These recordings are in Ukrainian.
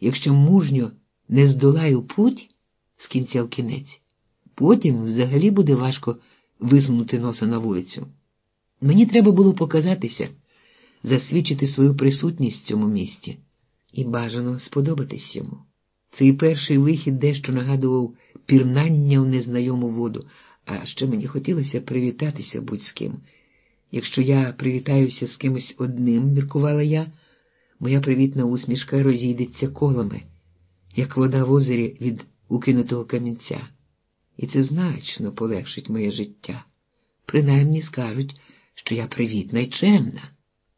якщо мужньо не здолаю путь з кінця в кінець, потім взагалі буде важко висунути носа на вулицю. Мені треба було показатися, засвідчити свою присутність в цьому місті і бажано сподобатись йому. Цей перший вихід дещо нагадував пірнання в незнайому воду, а ще мені хотілося привітатися будь з ким. Якщо я привітаюся з кимось одним, міркувала я, моя привітна усмішка розійдеться колами, як вода в озері від укинутого камінця, і це значно полегшить моє життя. Принаймні скажуть, що я привітна і чемна,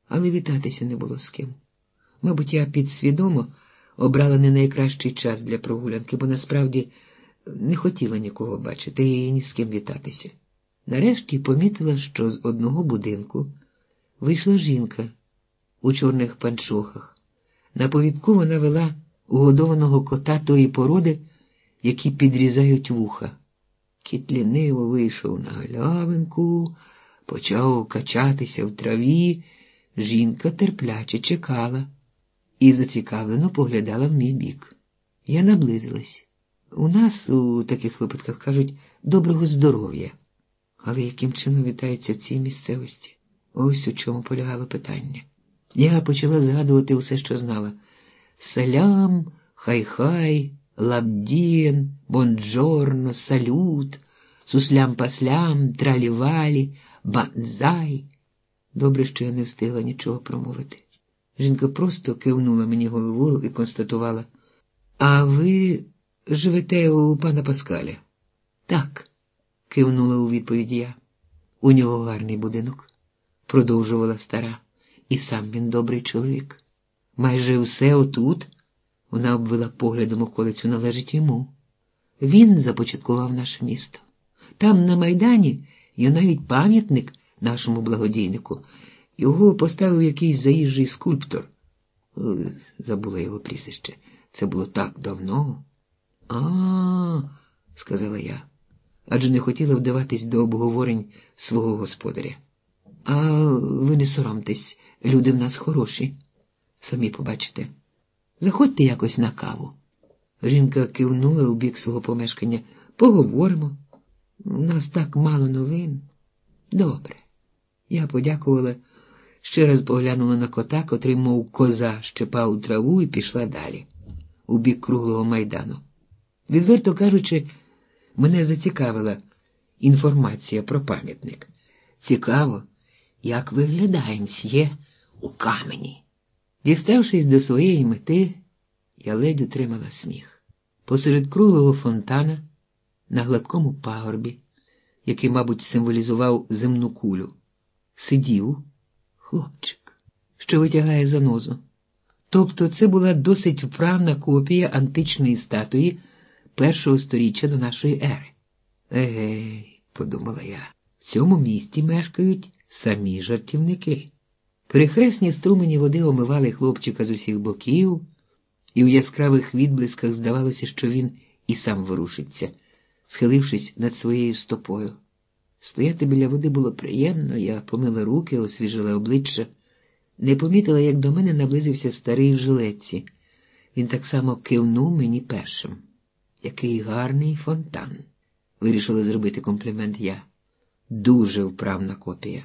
але вітатися не було з ким. Мабуть, я підсвідомо обрала не найкращий час для прогулянки, бо насправді не хотіла нікого бачити і ні з ким вітатися. Нарешті помітила, що з одного будинку вийшла жінка у чорних панчохах. На повідку вона вела угодованого кота тої породи, які підрізають вуха. Кіт ліниво вийшов на галявинку, почав качатися в траві. Жінка терпляче чекала і зацікавлено поглядала в мій бік. Я наблизилась. У нас у таких випадках кажуть доброго здоров'я. Але яким чином вітаються в цій місцевості? Ось у чому полягало питання. Я почала згадувати усе, що знала: салям, хай-хай, лабдієн, бонджорно, салют, суслям-паслям, тралівалі, банзай. Добре, що я не встигла нічого промовити. Жінка просто кивнула мені головою і констатувала: А ви живете у пана Паскаля? Так, кивнула у відповідь я. У нього гарний будинок, продовжувала стара, і сам він добрий чоловік. Майже все отут, вона обвела поглядом околицю, належить йому. Він започаткував наше місто. Там, на Майдані, є навіть пам'ятник нашому благодійнику. Його поставив якийсь заїжджий скульптор. Е, забула його прізвище. Це було так давно. А, сказала я, адже не хотіла вдаватись до обговорень свого господаря. А ви не соромтесь, люди в нас хороші. Самі побачите. Заходьте якось на каву. Жінка кивнула у бік свого помешкання. Поговоримо. У нас так мало новин. Добре. Я подякувала, ще раз поглянула на кота, котрий, мов коза, щепав траву і пішла далі, у бік круглого майдану. Відверто кажучи, мене зацікавила інформація про пам'ятник. Цікаво, як виглядає мсьє у камені. Діставшись до своєї мети, я ледь утримала сміх. Посеред круглого фонтана, на гладкому пагорбі, який, мабуть, символізував земну кулю, сидів хлопчик, що витягає занозу. Тобто це була досить вправна копія античної статуї першого сторіччя до нашої ери. Егей, подумала я, в цьому місті мешкають самі жартівники. Перехресні струмені води омивали хлопчика з усіх боків, і в яскравих відблисках здавалося, що він і сам ворушиться, схилившись над своєю стопою. Стояти біля води було приємно, я помила руки, освіжила обличчя, не помітила, як до мене наблизився старий в жилетці. Він так само кивнув мені першим. Який гарний фонтан, вирішила зробити комплімент я. Дуже вправна копія.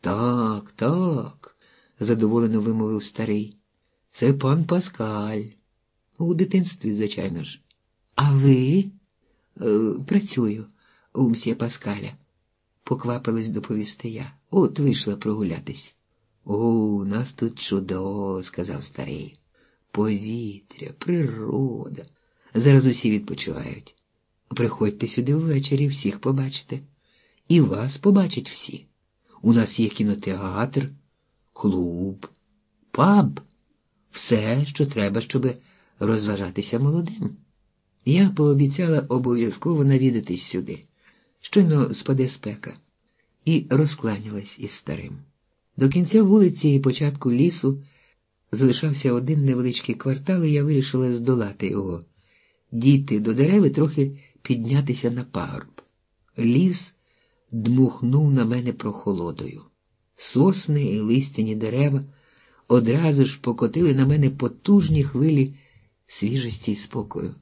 Так, так, задоволено вимовив старий. Це пан Паскаль. У дитинстві, звичайно ж. А ви? Е, працюю у мсьє Паскаля, поквапилась доповісти я. От вийшла прогулятись. О, у нас тут чудово, сказав старий. Повітря, природа. Зараз усі відпочивають. Приходьте сюди ввечері, всіх побачите. І вас побачать всі. У нас є кінотеатр, клуб, паб, все, що треба, щоб розважатися молодим. Я пообіцяла обов'язково навідатись сюди, щойно спаде спека, і розкланялась із старим. До кінця вулиці і початку лісу залишався один невеличкий квартал, і я вирішила здолати його, дійти до дереви, трохи піднятися на пагорб. Ліс дмухнув на мене прохолодою. Сосни і листяні дерева одразу ж покотили на мене потужні хвилі свіжості й спокою.